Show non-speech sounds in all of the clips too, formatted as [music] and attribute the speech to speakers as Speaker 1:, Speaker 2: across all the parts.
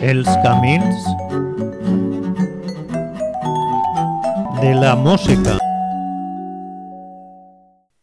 Speaker 1: Els camins de la música.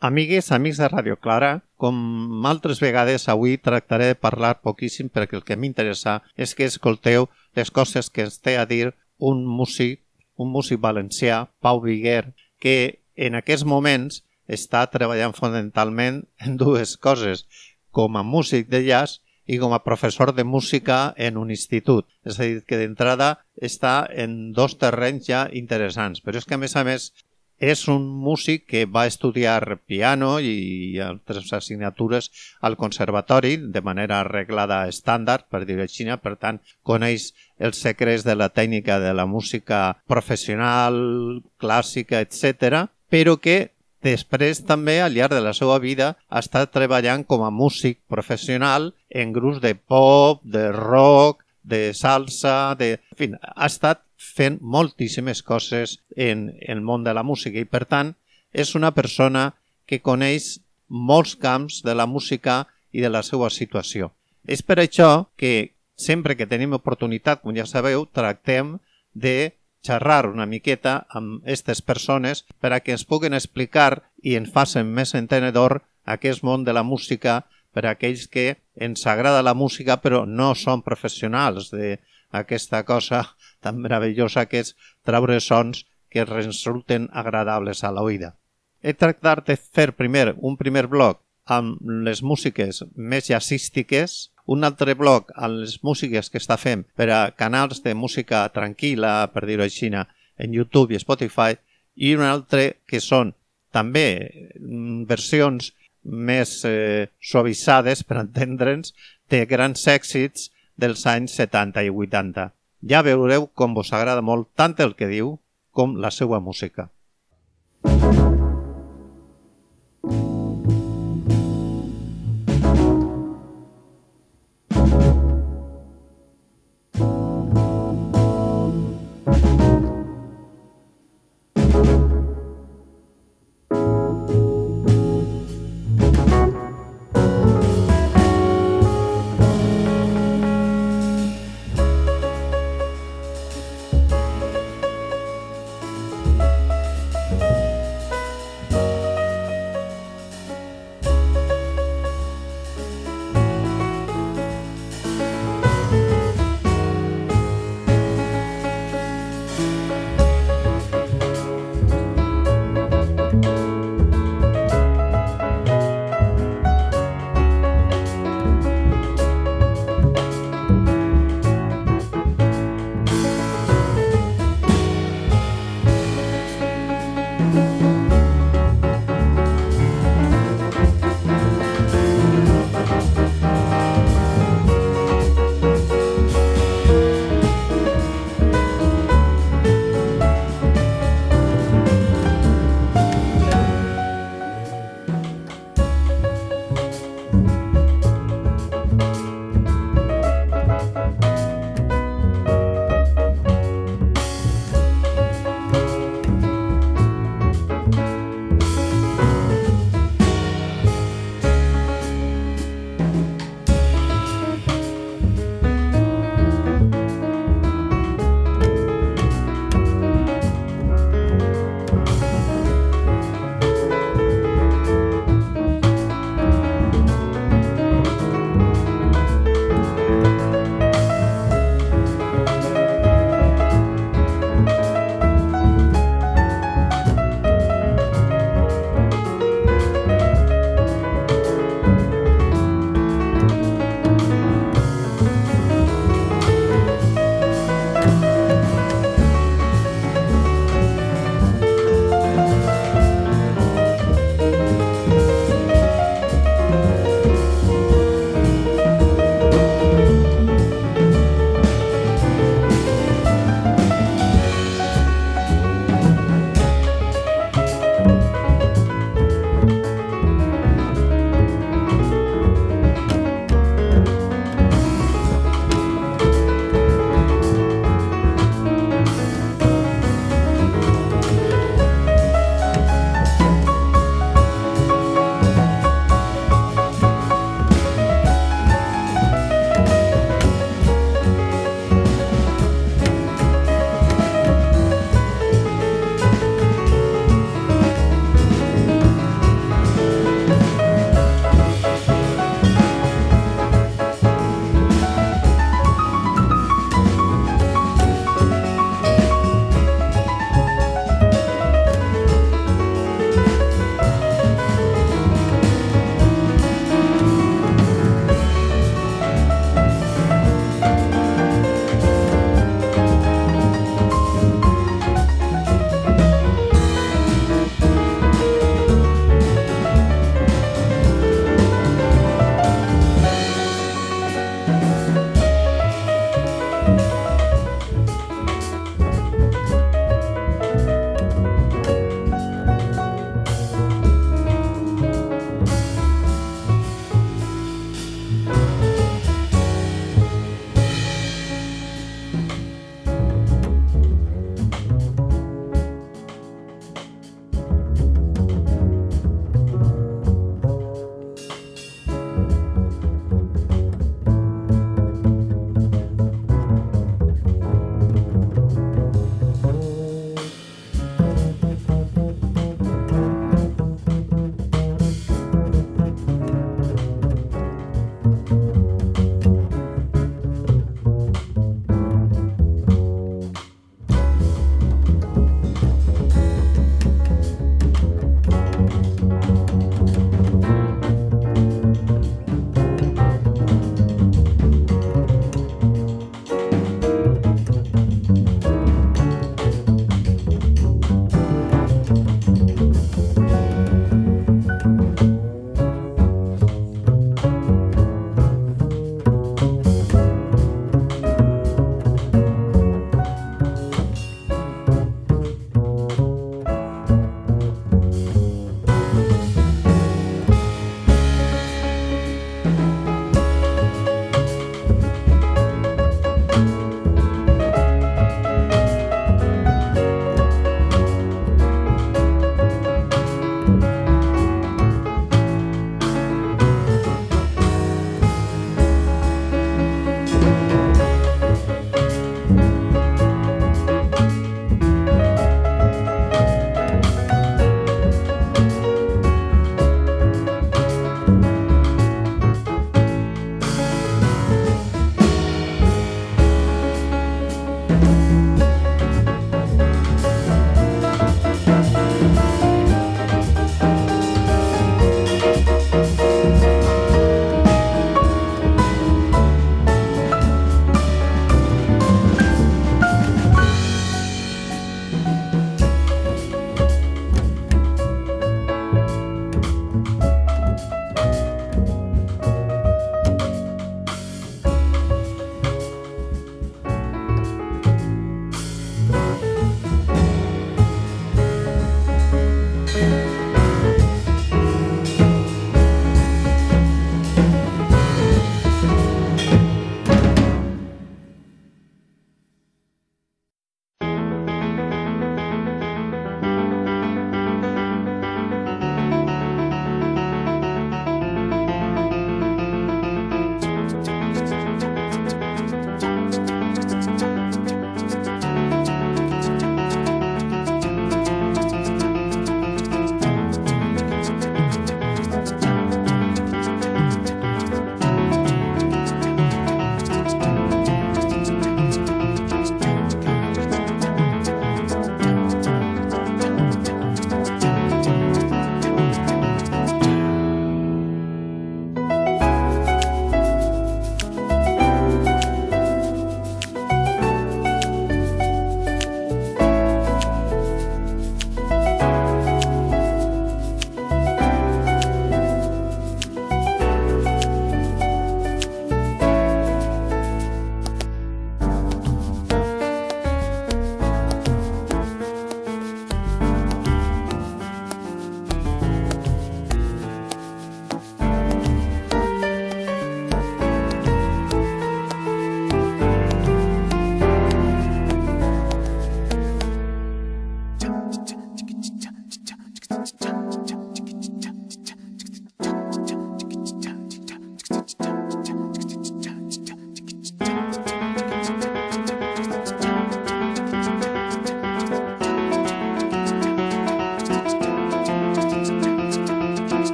Speaker 1: Amigues, amics de Radio Clara, com altres vegades avui tractaré de parlar poquíssim perquè el que m'interessa és que escolteu les coses que ens té a dir un músic, un músic valencià, Pau Viguer, que en aquests moments està treballant fonamentalment en dues coses, com a músic de jazz i com a professor de música en un institut. És a dir, que d'entrada està en dos terrenys ja interessants. Però és que, a més a més, és un músic que va estudiar piano i altres assignatures al conservatori de manera arreglada estàndard, per dir-ho així, per tant, coneix els secrets de la tècnica de la música professional, clàssica, etc, però que Després també, al llarg de la seva vida, ha estat treballant com a músic professional en grups de pop, de rock, de salsa, de... En fi, ha estat fent moltíssimes coses en, el món de la música i, per tant, és una persona que coneix molts camps de la música i de la seva situació. És per això que sempre que tenim oportunitat, com ja sabeu, tractem de xerrar una miqueta amb aquestes persones per a que ens puguen explicar i ens facin més entenedor aquest món de la música per a aquells que ens agrada la música però no són professionals d'aquesta cosa tan meravellosa que és treure sons que resulten agradables a l'oïda. He tractat de fer primer un primer bloc amb les músiques més jazzístiques un altre bloc a les músiques que està fent per a canals de música tranquil·la, per dir-ho així, en YouTube i Spotify, i un altre que són també mm, versions més eh, suavitzades, per entendre'ns, de grans èxits dels anys 70 i 80. Ja veureu com vos agrada molt tant el que diu com la seva música.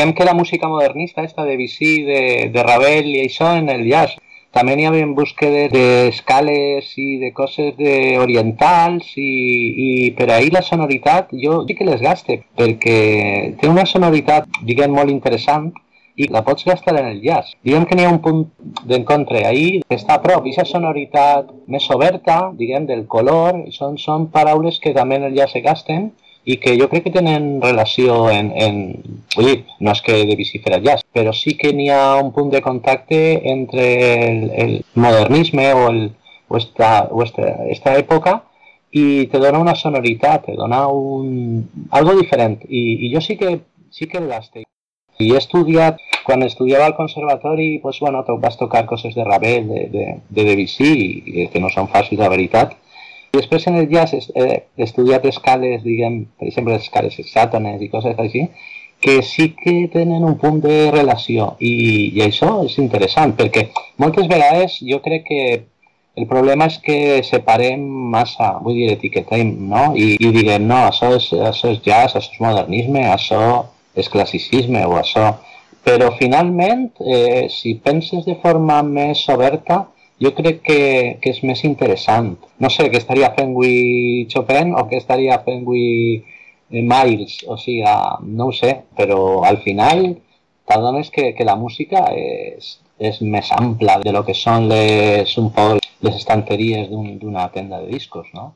Speaker 2: Diguem que la música modernista, esta de Vichy, de, de Ravel i això en el jazz, també hi havia búsquedes d'escales i de coses de orientals i, i per ahir la sonoritat jo sí que les gaste perquè té una sonoritat, diguem, molt interessant i la pots gastar en el jazz. Diguem que n'hi ha un punt d'encontre ahir que està a prop, i aquesta sonoritat més oberta, diguem, del color, són, són paraules que també en el jazz se gasten i que jo crec que tenen relació en... en dir, no és que de fer jazz, però sí que n'hi ha un punt de contacte entre el, el modernisme o, el, o, esta, o esta, esta te dona una sonoritat, te dona un, algo diferent. I, i jo sí que, sí que el gaste. I he estudiat, quan estudiava al conservatori, pues, bueno, vas tocar coses de Ravel, de, de, de Debussy, que no són fàcils, la veritat, i després en el jazz he estudiat escales, diguem, per exemple, escales hexàtones i coses així, que sí que tenen un punt de relació i, i això és interessant perquè moltes vegades jo crec que el problema és que separem massa, vull dir, etiquetem, no? I, i diguem, no, això és, això és jazz, això és modernisme, això és classicisme o això... Però finalment, eh, si penses de forma més oberta, jo crec que, que és més interessant. No sé què estaria fent Chopin o què estaria fent eh, Miles, o sigui, no sé, però al final t'adones que, que la música és, és més ampla de lo que són les, un poc les estanteries d'una un, tenda de discos, no?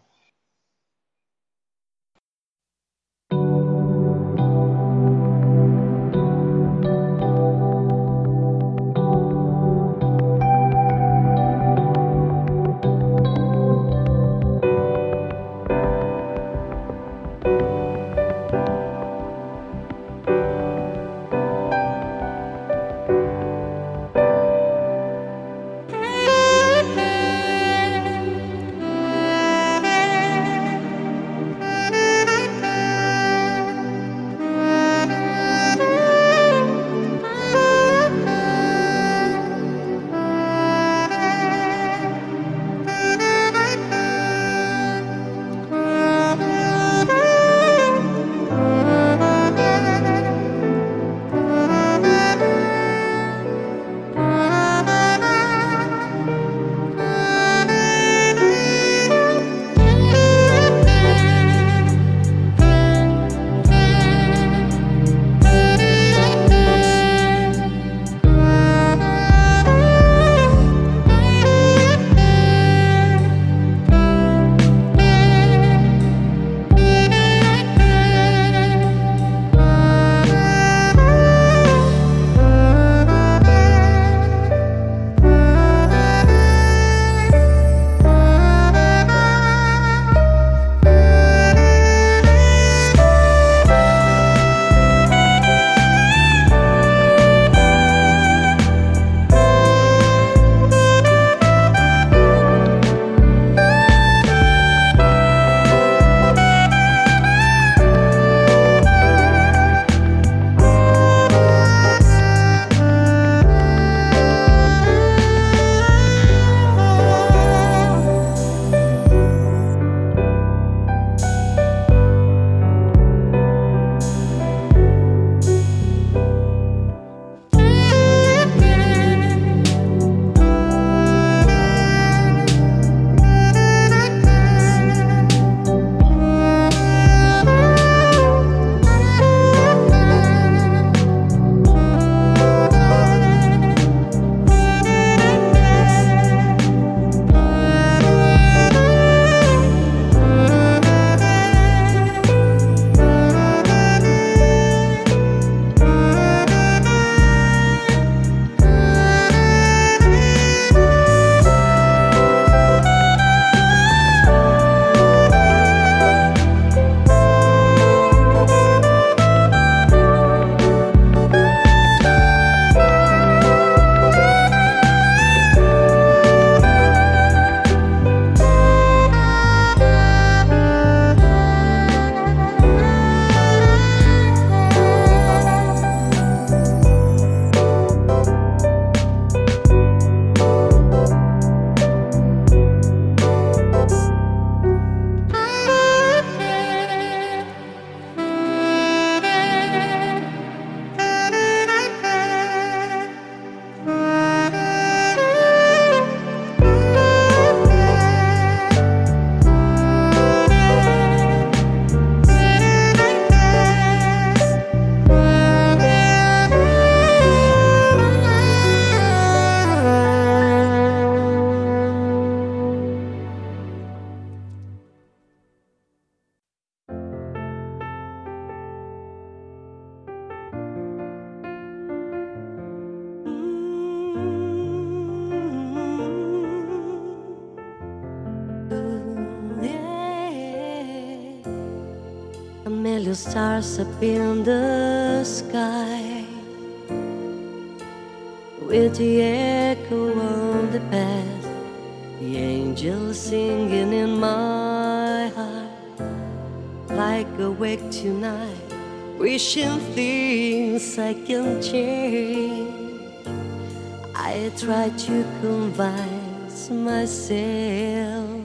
Speaker 3: To convince myself,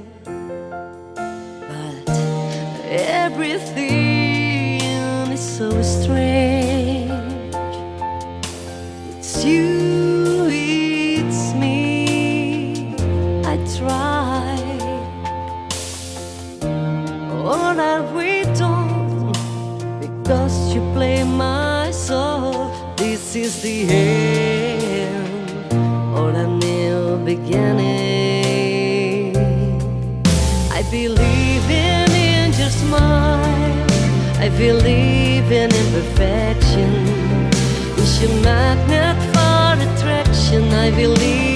Speaker 3: but everything is so strange. It's you, it's me. I try. All that we don't, because you play my soul. This is the end, beginning. I believe in angel smile. I believe in imperfection. It's your magnet for attraction. I believe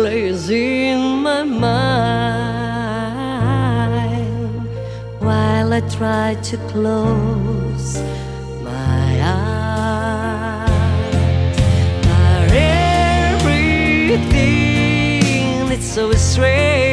Speaker 3: place in my mind while I try to close my eyes. But everything it's so strange.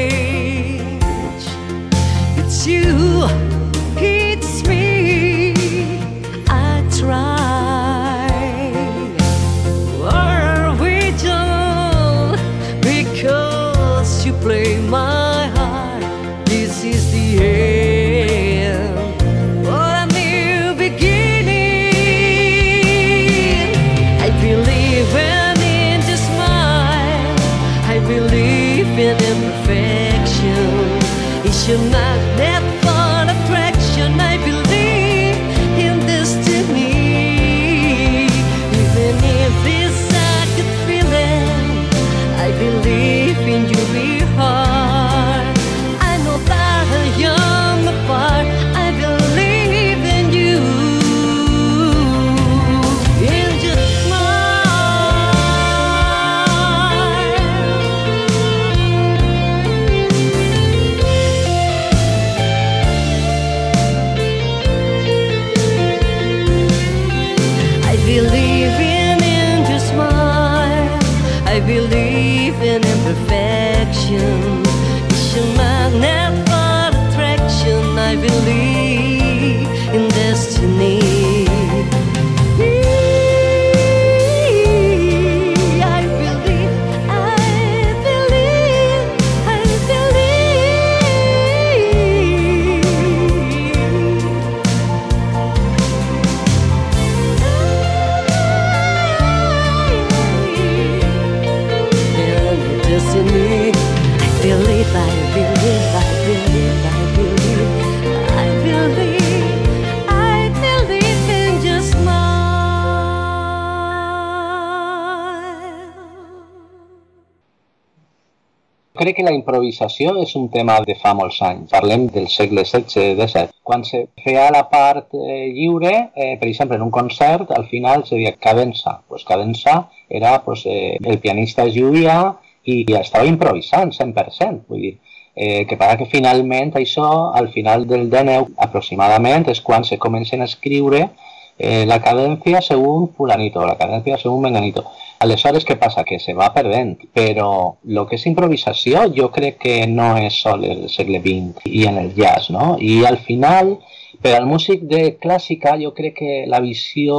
Speaker 2: Improvisació és un tema de fa molts anys. Parlem del segle XVI-XVII. Quan se feia la part eh, lliure, eh, per exemple, en un concert, al final se deia cadença. Pues cadença era pues, eh, el pianista lluïa i, i estava improvisant 100%. Vull dir, eh, que para que finalment això, al final del 19 aproximadament, és quan se comencen a escriure eh, la cadència según fulanito, la cadència según menganito. Aleshores, què passa? Que se va perdent, però el que és improvisació jo crec que no és sol el segle XX i en el jazz, no? I al final, per al músic de clàssica, jo crec que la visió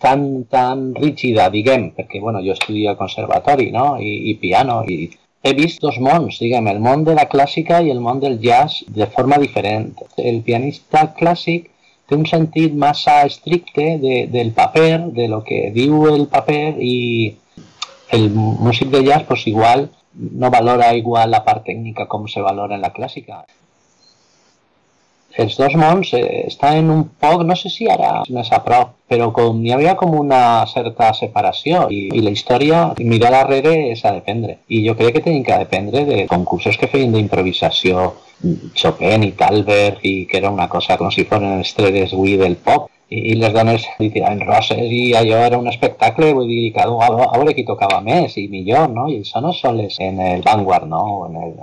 Speaker 2: tan, tan rígida, diguem, perquè bueno, jo estudio al conservatori no? I, i piano, i he vist dos mons, diguem, el món de la clàssica i el món del jazz de forma diferent. El pianista clàssic té un sentit massa estricte de, del paper, de lo que diu el paper i el músic de jazz pues igual no valora igual la part tècnica com se valora en la clàssica. Els dos mons eh, estan un poc, no sé si ara més a prop, però com hi havia com una certa separació i la història, mirar darrere és a dependre. I jo crec que tenim que dependre de concursos que feien d'improvisació Chopin i Talbert i que era una cosa com si foren estrelles avui del pop i, i les dones li tiraven roses i allò era un espectacle, vull dir, cada un a, a veure no? I això no en el Vanguard, no? En el,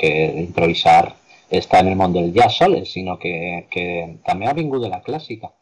Speaker 2: que improvisar està en el món del jazz soles, sinó que, que també ha vingut de la clàssica.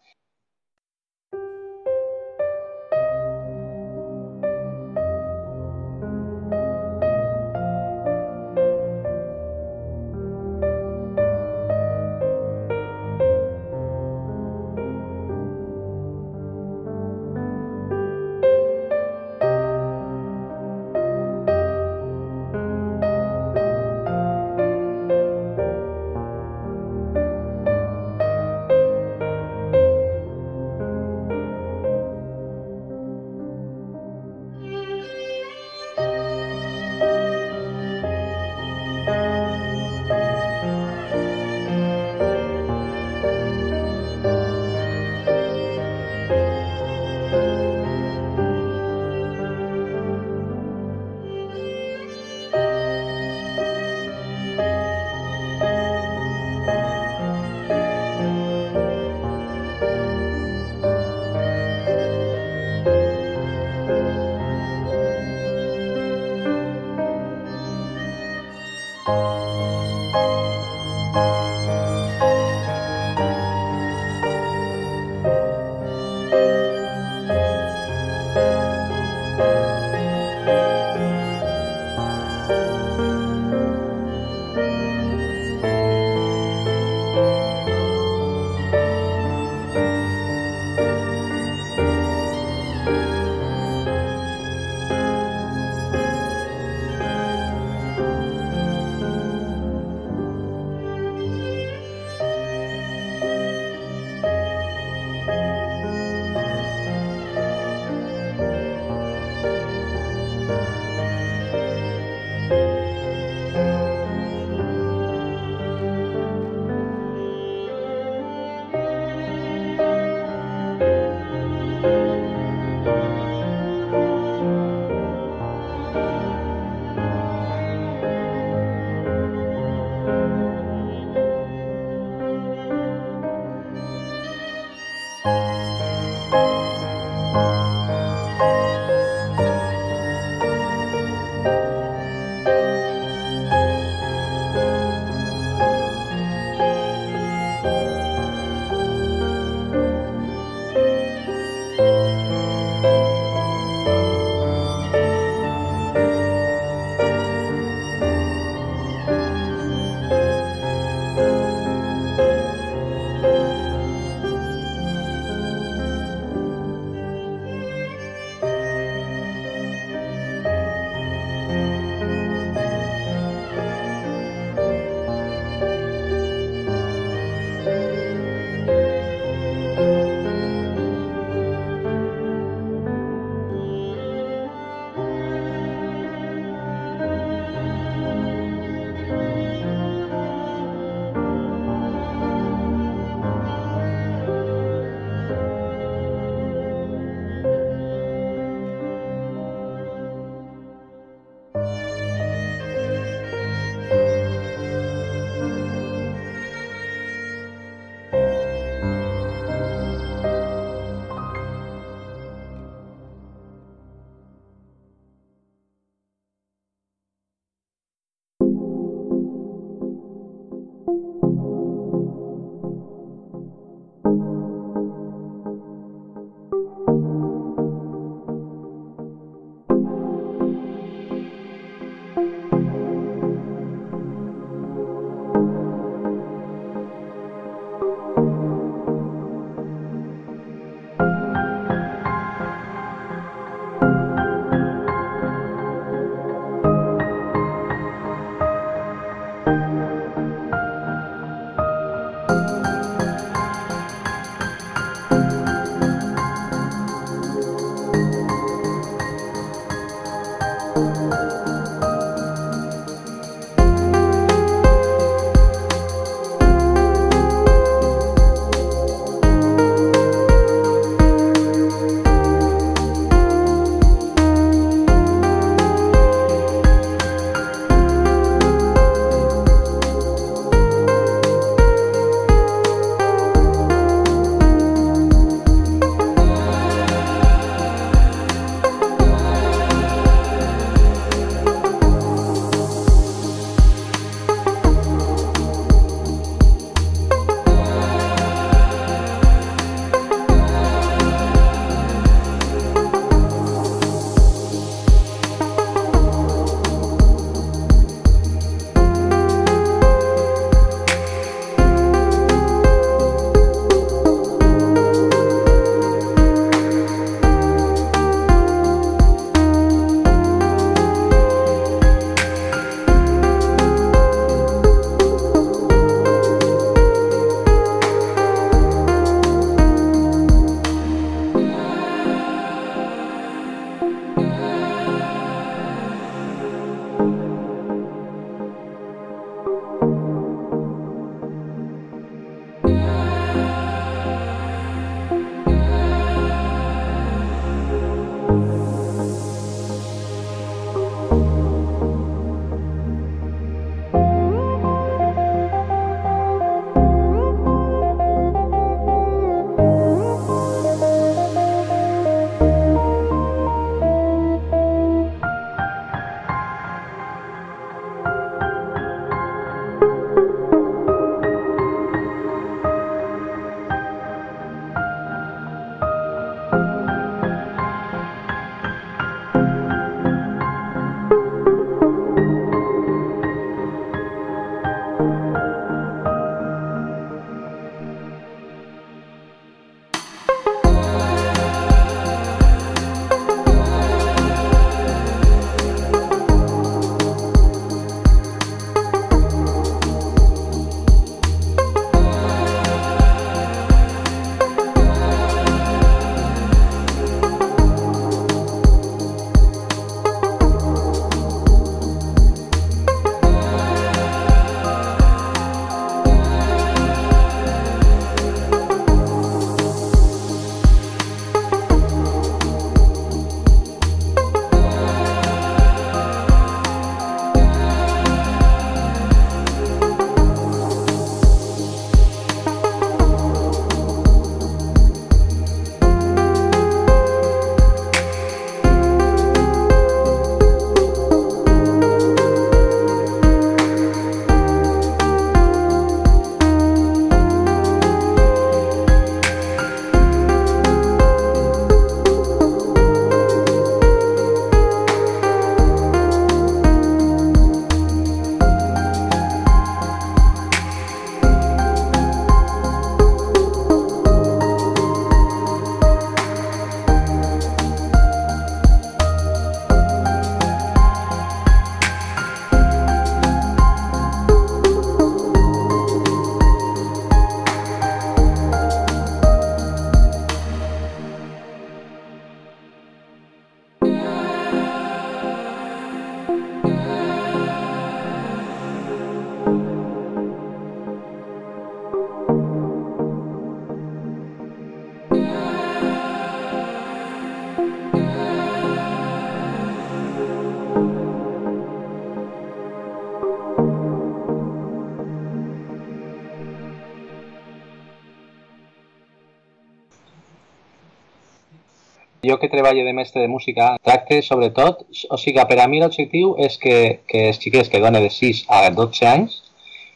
Speaker 2: Jo que treballo de mestre de música tracte sobretot, o sigui, per a mi l'objectiu és que, que els xiquets que donen de 6 a 12 anys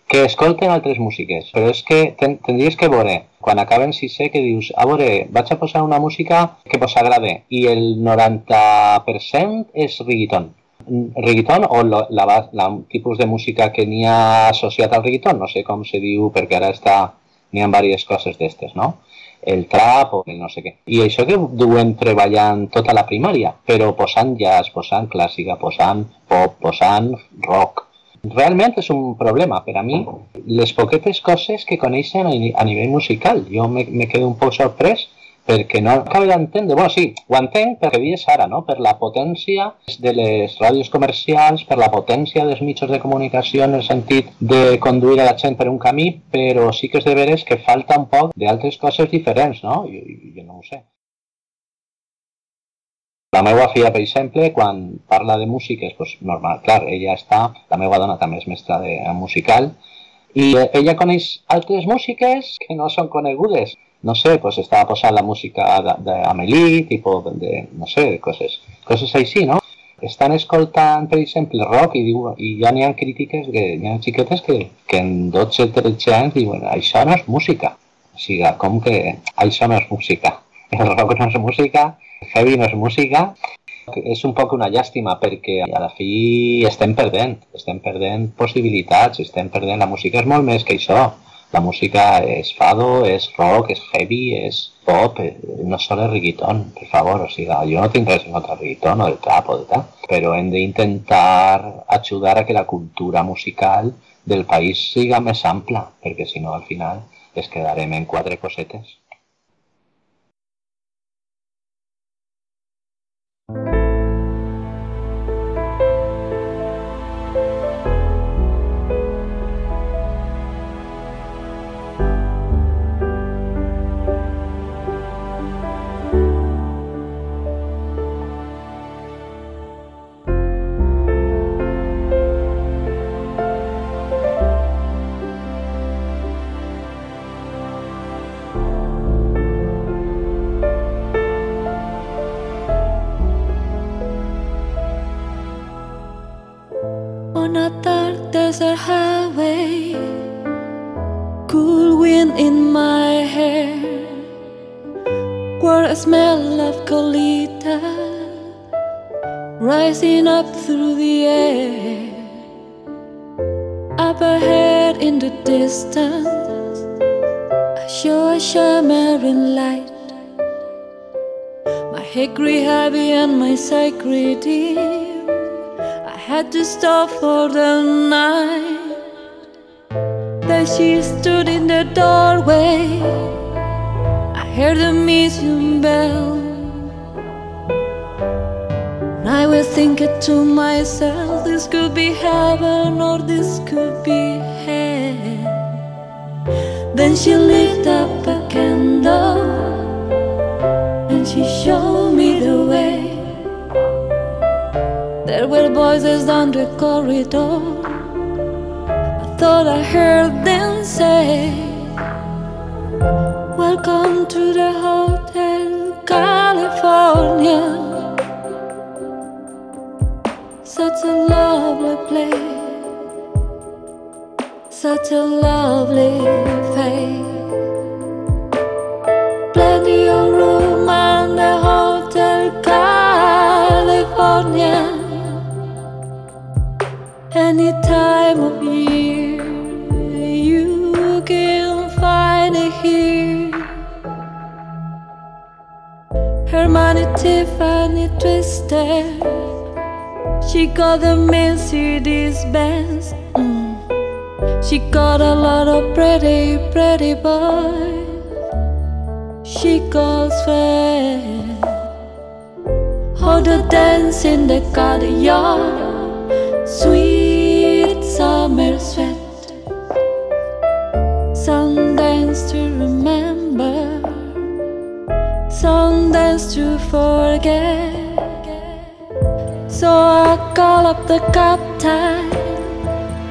Speaker 2: que escolten altres músiques, però és que ten, tindries que veure, quan acaben sisè, que dius, a veure, vaig a posar una música que vos agrade, i el 90% és reggaeton. Reggaeton o lo, la, la, tipus de música que n'hi ha associat al reggaeton, no sé com se diu, perquè ara està, n'hi ha diverses coses d'estes, no? El trap o el no sé què. I això que duen treballant tota la primària, però posant jazz, posant clàssica, posant pop, posant rock, realment és un problema per a mi les poquetes coses que coneixen a nivell musical. Jo me, me quedo un poc sorprès perquè no acabo d'entendre, bueno, sí, ho entenc perquè dius ara, no? per la potència de les ràdios comercials, per la potència dels mitjans de comunicació en el sentit de conduir a la gent per un camí, però sí que és de veres que falta un poc d'altres coses diferents, no? Jo, jo no ho sé. La meva filla, per exemple, quan parla de músiques, pues, normal, clar, ella està, la meva dona també és mestra de musical, i ella coneix altres músiques que no són conegudes. No sé, pues estava posant la música d'Amelie, tipus de, no sé, coses, coses així, no? Estan escoltant, per exemple, rock i, diu, i ja n'hi ha crítiques, que hi ha xiquetes que, que en 12-13 anys diuen això no és música. O sigui, com que això no és música? [laughs] El rock no és música, heavy no és música, és un poc una llàstima perquè a la fi estem perdent, estem perdent possibilitats, estem perdent... La música és molt més que això. La música es fado, es rock, es heavy, es pop, eh, no solo es reggaetón, por favor, o sea, yo no tengo interés en reggaetón o el trap o de tal, pero en de intentar ayudar a que la cultura musical del país siga más ampla, porque si no al final es quedaremos en cuatro cosetes.
Speaker 4: desert highway, cool wind in my hair, where a smell of colita rising up through the air. Up ahead in the distance, I show a shimmering light. My hickory heavy and my sacred had to stop for the night. Then she stood in the doorway I heard the museum bell. And I was thinking to myself, this could be heaven or this could be hell. Then she lit up a candle voices down the corridor. I thought I heard them say. Welcome to the Hotel California. Such a lovely place, such a lovely face. Tiffany Twister. She got the Mercedes Benz. Mm. She got a lot of pretty, pretty boys. She calls friends. How the dance in the courtyard. Sweet summer sweat. forget. So I call up the captain.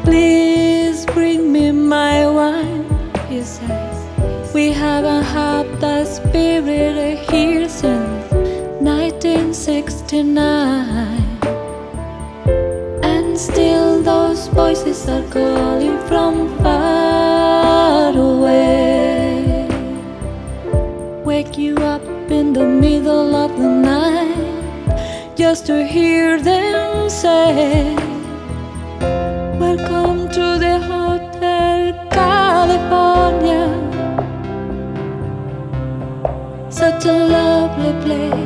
Speaker 4: Please bring me my wine. He says, We haven't had that spirit here since 1969. And still, those voices are calling from far. the middle of the night just to hear them say, Welcome to the Hotel California. Such a lovely place.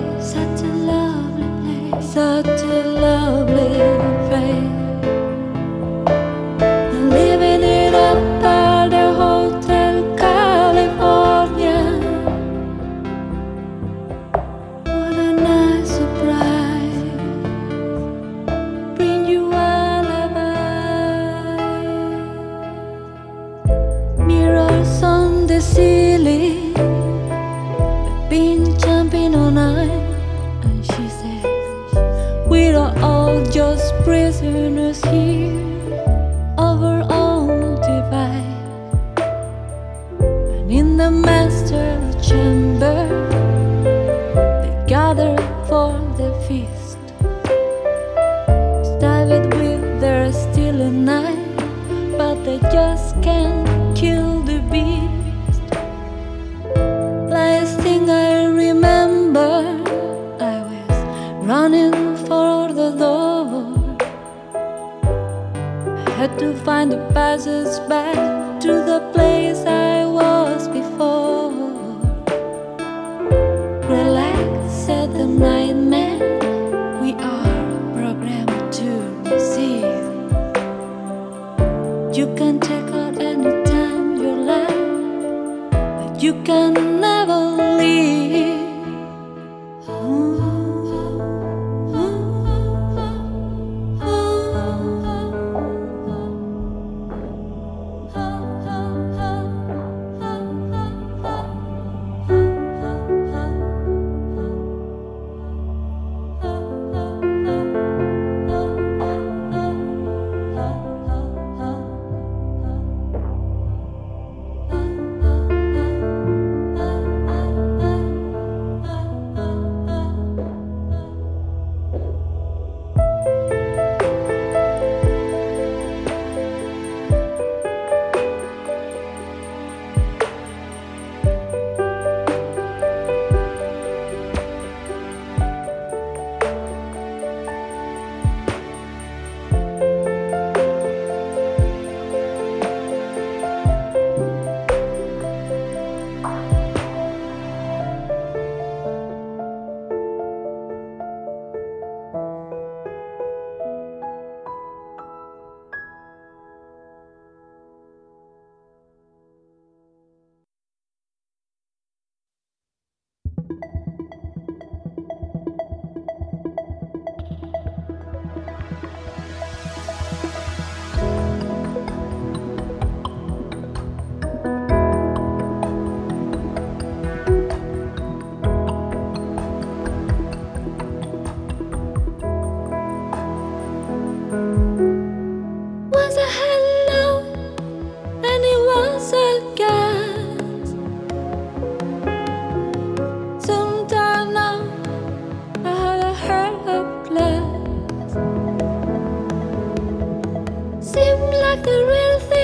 Speaker 4: like the real thing.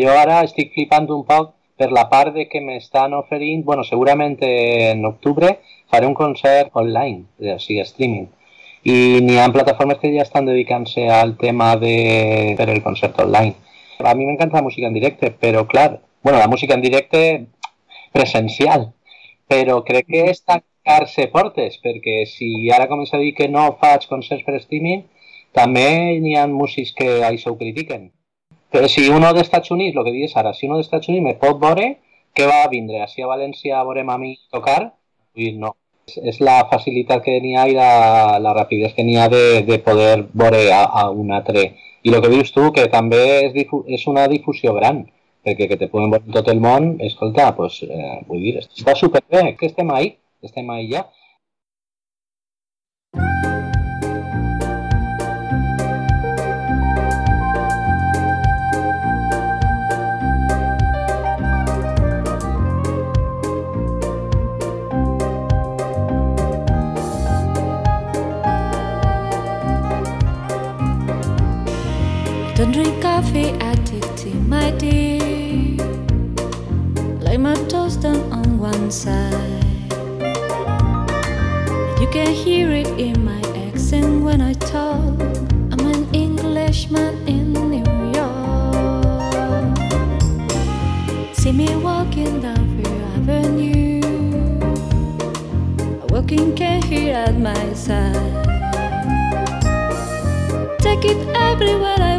Speaker 2: Jo ara estic flipant un poc per la part de que m'estan oferint, bueno, segurament en octubre faré un concert online, o sigui, streaming. I n'hi ha plataformes que ja estan dedicant-se al tema de fer el concert online. A mi m'encanta la música en directe, però clar, bueno, la música en directe presencial, però crec que és tancar-se portes, perquè si ara començo a dir que no faig concerts per streaming, també n'hi ha músics que això ho critiquen. Però si uno dels Estats Units, el que dius ara, si uno dels Estats Units me pot veure, què va a vindre? Així a València veure'm a mi tocar? Vull dir, no. És, és la facilitat que n'hi ha i la, la que n'hi ha de, de poder veure a, a un altre. I el que dius tu, que també és, difu una difusió gran, perquè que te poden veure tot el món, escolta, pues, eh, vull dir, està superbé, que estem ahí, estem ahí ja.
Speaker 4: Don't drink coffee, I tea, my dear. Lay my toast down on one side. You can hear it in my accent when I talk. I'm an Englishman in New York. See me walking down Fifth Avenue. A walking can hear at my side take it everywhere I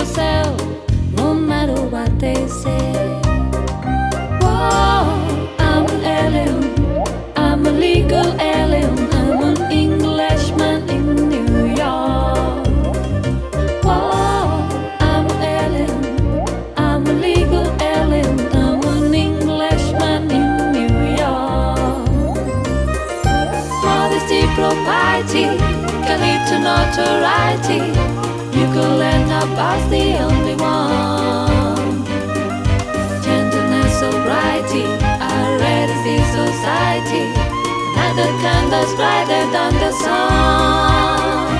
Speaker 4: yourself, no matter what they say. Whoa, I'm an alien. I'm a legal alien. I'm an Englishman in New York. Whoa, I'm an alien. I'm a legal alien. I'm an Englishman in New York. Modesty, propriety can lead to notoriety. About the only one. Gentleness, sobriety, as the society. Another candle's brighter than the sun.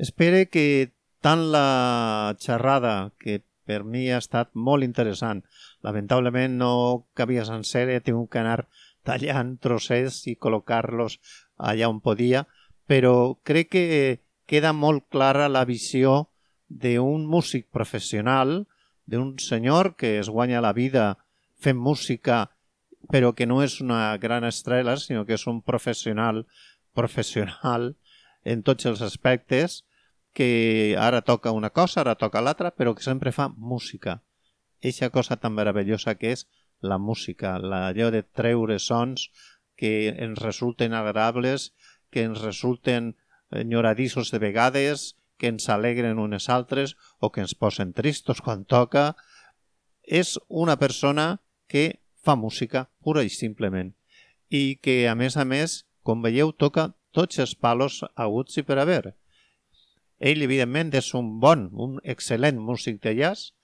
Speaker 1: Espere que tant la xerrada, que per mi ha estat molt interessant, lamentablement no cabia sencera, he tingut que anar tallant trossets i col·locar-los allà on podia, però crec que queda molt clara la visió d'un músic professional, d'un senyor que es guanya la vida fent música però que no és una gran estrella, sinó que és un professional professional en tots els aspectes, que ara toca una cosa, ara toca l'altra, però que sempre fa música. Eixa cosa tan meravellosa que és la música, allò de treure sons que ens resulten agradables, que ens resulten enyoradissos de vegades, que ens alegren unes altres o que ens posen tristos quan toca. És una persona que fa música, pura i simplement, i que, a més a més, com veieu, toca tots els palos aguts i per haver. Ell, evidentment, és un bon, un excel·lent músic de jazz,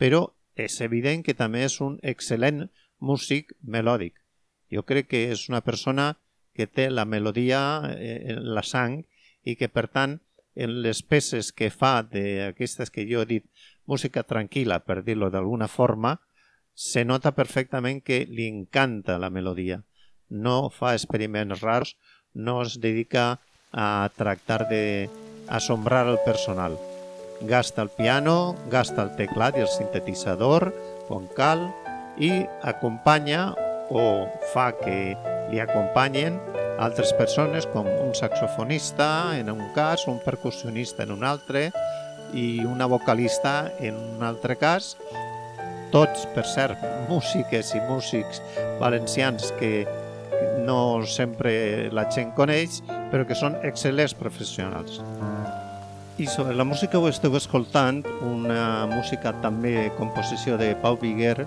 Speaker 1: però és evident que també és un excel·lent músic melòdic. Jo crec que és una persona que té la melodia eh, en la sang i que, per tant, en les peces que fa d'aquestes que jo he dit música tranquil·la, per dir-lo d'alguna forma, se nota perfectament que li encanta la melodia. No fa experiments rars, no es dedica a tractar de assombrar el personal. Gasta el piano, gasta el teclat i el sintetitzador quan cal i acompanya o fa que li acompanyen altres persones com un saxofonista en un cas, un percussionista en un altre i una vocalista en un altre cas tots, per cert, músiques i músics valencians que no sempre la gent coneix, però que són excel·lents professionals. I sobre la música ho esteu escoltant, una música també composició de Pau Viguer,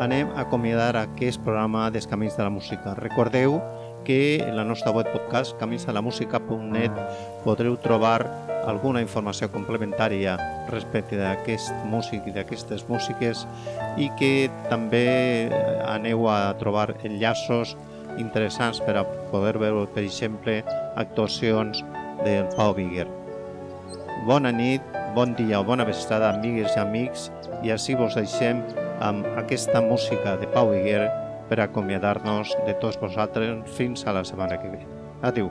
Speaker 1: anem a acomiadar aquest programa dels Camins de la Música. Recordeu que en la nostra web podcast caminsdelamusica.net podreu trobar alguna informació complementària respecte d'aquest músic i d'aquestes músiques i que també aneu a trobar enllaços interessants per a poder veure, per exemple, actuacions del Pau Viguer. Bona nit, bon dia o bona vesprada, amigues i amics, i així vos deixem amb aquesta música de Pau Viguer per acomiadar-nos de tots vosaltres fins a la setmana que ve. Adéu.